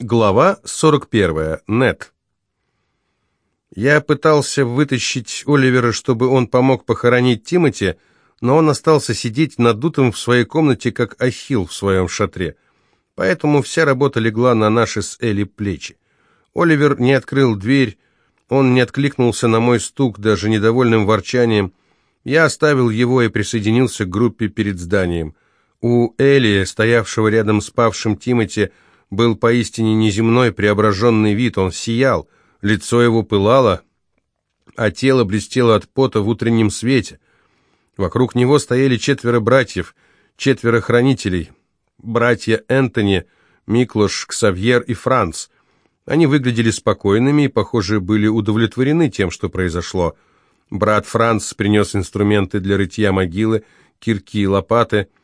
Глава 41. Нет. Я пытался вытащить Оливера, чтобы он помог похоронить Тимати, но он остался сидеть надутым в своей комнате, как ахилл в своем шатре. Поэтому вся работа легла на наши с Элли плечи. Оливер не открыл дверь, он не откликнулся на мой стук, даже недовольным ворчанием. Я оставил его и присоединился к группе перед зданием. У Элли, стоявшего рядом с павшим Тимати, был поистине неземной преображенный вид, он сиял, лицо его пылало, а тело блестело от пота в утреннем свете. Вокруг него стояли четверо братьев, четверо хранителей, братья Энтони, Миклош, Ксавьер и Франц. Они выглядели спокойными и, похоже, были удовлетворены тем, что произошло. Брат Франц принес инструменты для рытья могилы, кирки и лопаты –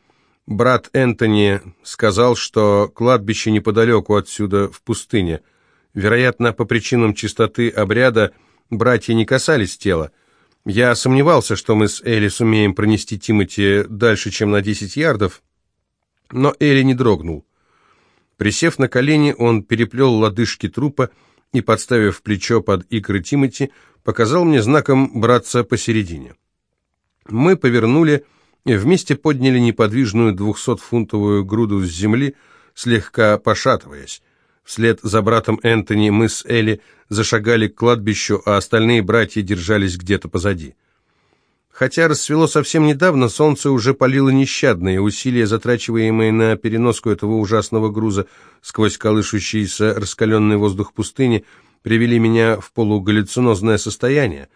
Брат Энтони сказал, что кладбище неподалеку отсюда, в пустыне. Вероятно, по причинам чистоты обряда братья не касались тела. Я сомневался, что мы с Элли сумеем пронести Тимати дальше, чем на 10 ярдов, но Элли не дрогнул. Присев на колени, он переплел лодыжки трупа и, подставив плечо под икры Тимати, показал мне знаком браться посередине. Мы повернули Вместе подняли неподвижную двухсотфунтовую груду с земли, слегка пошатываясь. Вслед за братом Энтони мы с Элли зашагали к кладбищу, а остальные братья держались где-то позади. Хотя рассвело совсем недавно, солнце уже палило нещадно, и усилия, затрачиваемые на переноску этого ужасного груза сквозь колышущийся раскаленный воздух пустыни, привели меня в полугаллюцинозное состояние.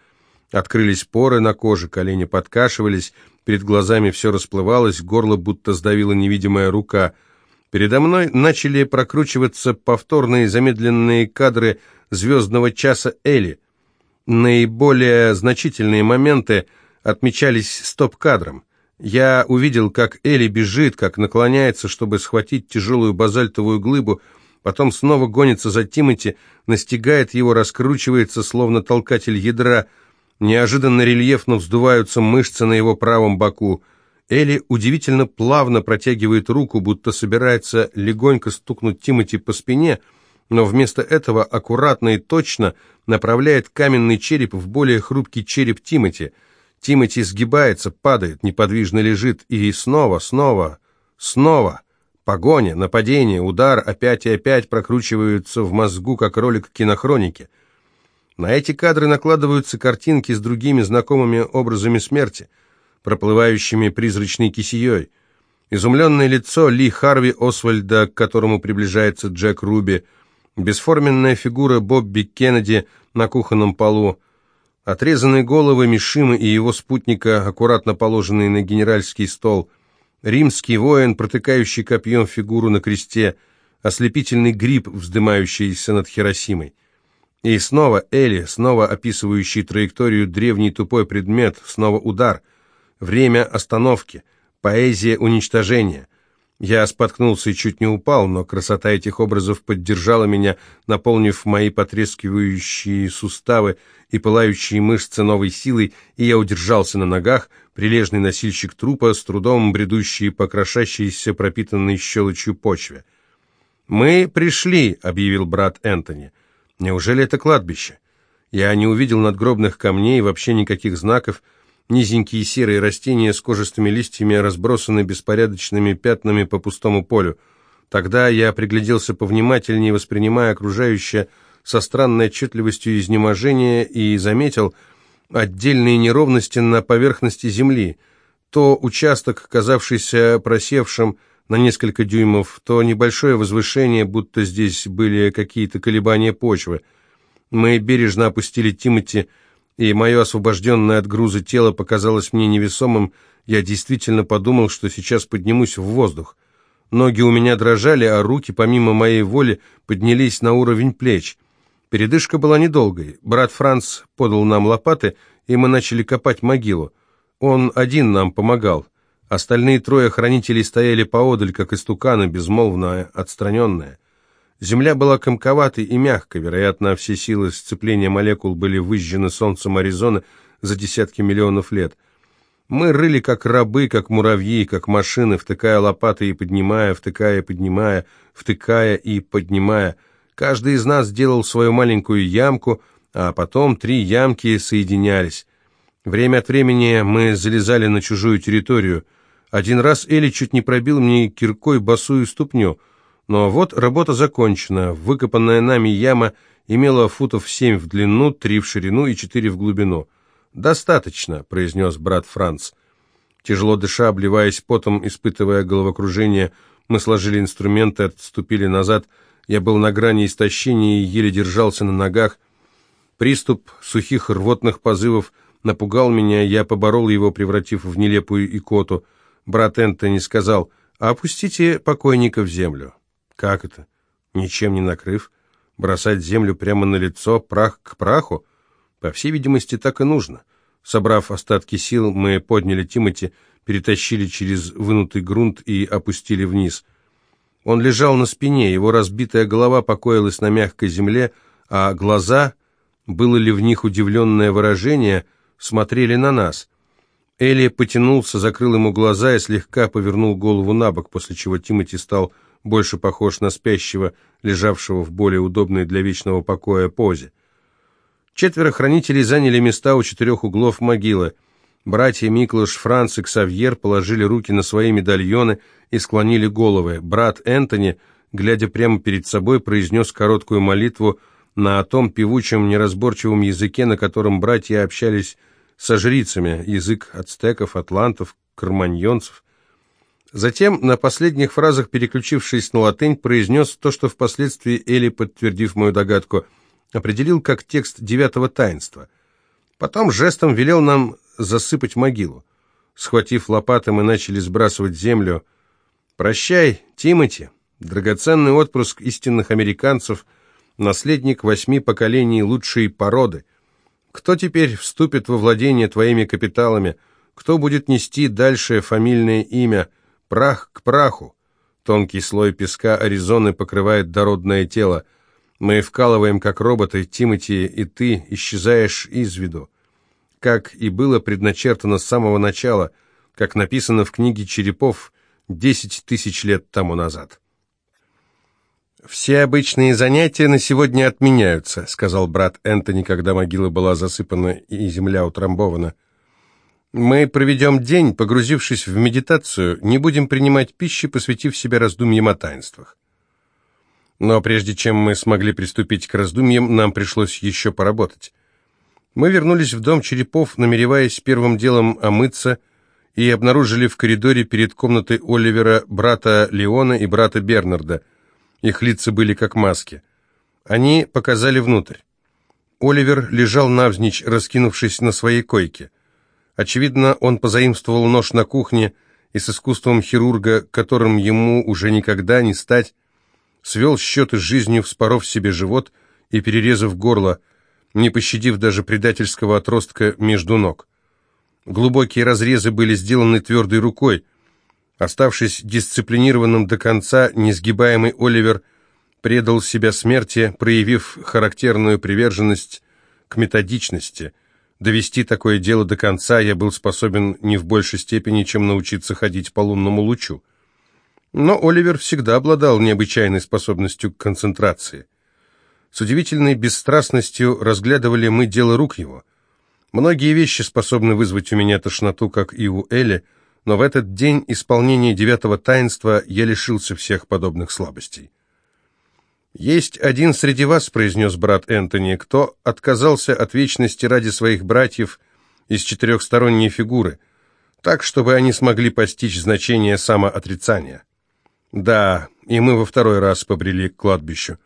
Открылись поры на коже, колени подкашивались, Перед глазами все расплывалось, горло будто сдавила невидимая рука. Передо мной начали прокручиваться повторные замедленные кадры «Звездного часа Элли». Наиболее значительные моменты отмечались стоп-кадром. Я увидел, как Элли бежит, как наклоняется, чтобы схватить тяжелую базальтовую глыбу, потом снова гонится за Тимати, настигает его, раскручивается, словно толкатель ядра – Неожиданно рельефно вздуваются мышцы на его правом боку. Элли удивительно плавно протягивает руку, будто собирается легонько стукнуть Тимати по спине, но вместо этого аккуратно и точно направляет каменный череп в более хрупкий череп Тимати. Тимати сгибается, падает, неподвижно лежит, и снова, снова, снова... Погоня, нападение, удар опять и опять прокручиваются в мозгу, как ролик кинохроники. На эти кадры накладываются картинки с другими знакомыми образами смерти, проплывающими призрачной кисеей. Изумленное лицо Ли Харви Освальда, к которому приближается Джек Руби, бесформенная фигура Бобби Кеннеди на кухонном полу, отрезанные головы Мишимы и его спутника, аккуратно положенные на генеральский стол, римский воин, протыкающий копьем фигуру на кресте, ослепительный гриб, вздымающийся над Хиросимой. И снова Элли, снова описывающий траекторию древний тупой предмет, снова удар. Время остановки, поэзия уничтожения. Я споткнулся и чуть не упал, но красота этих образов поддержала меня, наполнив мои потрескивающие суставы и пылающие мышцы новой силой, и я удержался на ногах, прилежный носильщик трупа, с трудом бредущий по крошащейся пропитанной щелочью почве. «Мы пришли», — объявил брат Энтони. Неужели это кладбище? Я не увидел надгробных камней, вообще никаких знаков. Низенькие серые растения с кожистыми листьями разбросаны беспорядочными пятнами по пустому полю. Тогда я пригляделся повнимательнее, воспринимая окружающее со странной отчетливостью изнеможения и заметил отдельные неровности на поверхности земли. То участок, казавшийся просевшим, на несколько дюймов, то небольшое возвышение, будто здесь были какие-то колебания почвы. Мы бережно опустили Тимати, и мое освобожденное от груза тело показалось мне невесомым. Я действительно подумал, что сейчас поднимусь в воздух. Ноги у меня дрожали, а руки, помимо моей воли, поднялись на уровень плеч. Передышка была недолгой. Брат Франц подал нам лопаты, и мы начали копать могилу. Он один нам помогал. Остальные трое хранителей стояли поодаль, как истуканы, безмолвно отстраненные. Земля была комковатой и мягкой, вероятно, все силы сцепления молекул были выжжены солнцем Аризоны за десятки миллионов лет. Мы рыли как рабы, как муравьи, как машины, втыкая лопаты и поднимая, втыкая и поднимая, втыкая и поднимая – Каждый из нас делал свою маленькую ямку, а потом три ямки соединялись. Время от времени мы залезали на чужую территорию. Один раз Эли чуть не пробил мне киркой босую ступню. Но вот работа закончена. Выкопанная нами яма имела футов семь в длину, три в ширину и четыре в глубину. «Достаточно», — произнес брат Франц. Тяжело дыша, обливаясь потом, испытывая головокружение, мы сложили инструменты, отступили назад. Я был на грани истощения и еле держался на ногах. Приступ сухих рвотных позывов напугал меня, я поборол его, превратив в нелепую икоту. Брат Энтони сказал, «Опустите покойника в землю». «Как это? Ничем не накрыв? Бросать землю прямо на лицо, прах к праху? По всей видимости, так и нужно». Собрав остатки сил, мы подняли Тимати, перетащили через вынутый грунт и опустили вниз. Он лежал на спине, его разбитая голова покоилась на мягкой земле, а глаза, было ли в них удивленное выражение, смотрели на нас. Элли потянулся, закрыл ему глаза и слегка повернул голову на бок, после чего Тимати стал больше похож на спящего, лежавшего в более удобной для вечного покоя позе. Четверо хранителей заняли места у четырех углов могилы. Братья Миклаш, Франц и Ксавьер положили руки на свои медальоны и склонили головы. Брат Энтони, глядя прямо перед собой, произнес короткую молитву на том певучем, неразборчивом языке, на котором братья общались со жрицами, язык ацтеков, атлантов, карманьонцев. Затем, на последних фразах, переключившись на латынь, произнес то, что впоследствии Эли, подтвердив мою догадку – определил как текст девятого таинства. Потом жестом велел нам засыпать могилу. Схватив лопаты, мы начали сбрасывать землю. «Прощай, Тимати, драгоценный отпрыск истинных американцев, наследник восьми поколений лучшей породы. Кто теперь вступит во владение твоими капиталами? Кто будет нести дальше фамильное имя? Прах к праху!» Тонкий слой песка Аризоны покрывает дородное тело. Мы вкалываем, как роботы, Тимати, и ты исчезаешь из виду. Как и было предначертано с самого начала, как написано в книге Черепов десять тысяч лет тому назад. «Все обычные занятия на сегодня отменяются», — сказал брат Энтони, когда могила была засыпана и земля утрамбована. «Мы проведем день, погрузившись в медитацию, не будем принимать пищи, посвятив себя раздумьям о таинствах. Но прежде чем мы смогли приступить к раздумьям, нам пришлось еще поработать. Мы вернулись в дом черепов, намереваясь первым делом омыться, и обнаружили в коридоре перед комнатой Оливера брата Леона и брата Бернарда. Их лица были как маски. Они показали внутрь. Оливер лежал навзничь, раскинувшись на своей койке. Очевидно, он позаимствовал нож на кухне и с искусством хирурга, которым ему уже никогда не стать, свел счеты с жизнью, вспоров себе живот и перерезав горло, не пощадив даже предательского отростка между ног. Глубокие разрезы были сделаны твердой рукой. Оставшись дисциплинированным до конца, несгибаемый Оливер предал себя смерти, проявив характерную приверженность к методичности. Довести такое дело до конца я был способен не в большей степени, чем научиться ходить по лунному лучу. Но Оливер всегда обладал необычайной способностью к концентрации. С удивительной бесстрастностью разглядывали мы дело рук его. Многие вещи способны вызвать у меня тошноту, как и у Эли, но в этот день исполнения девятого таинства я лишился всех подобных слабостей. «Есть один среди вас», — произнес брат Энтони, — «кто отказался от вечности ради своих братьев из четырехсторонней фигуры, так, чтобы они смогли постичь значение самоотрицания». Да, и мы во второй раз побрели к кладбищу.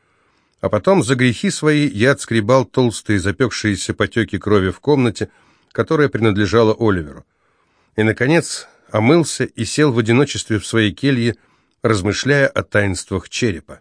А потом за грехи свои я отскребал толстые запекшиеся потеки крови в комнате, которая принадлежала Оливеру. И, наконец, омылся и сел в одиночестве в своей келье, размышляя о таинствах черепа.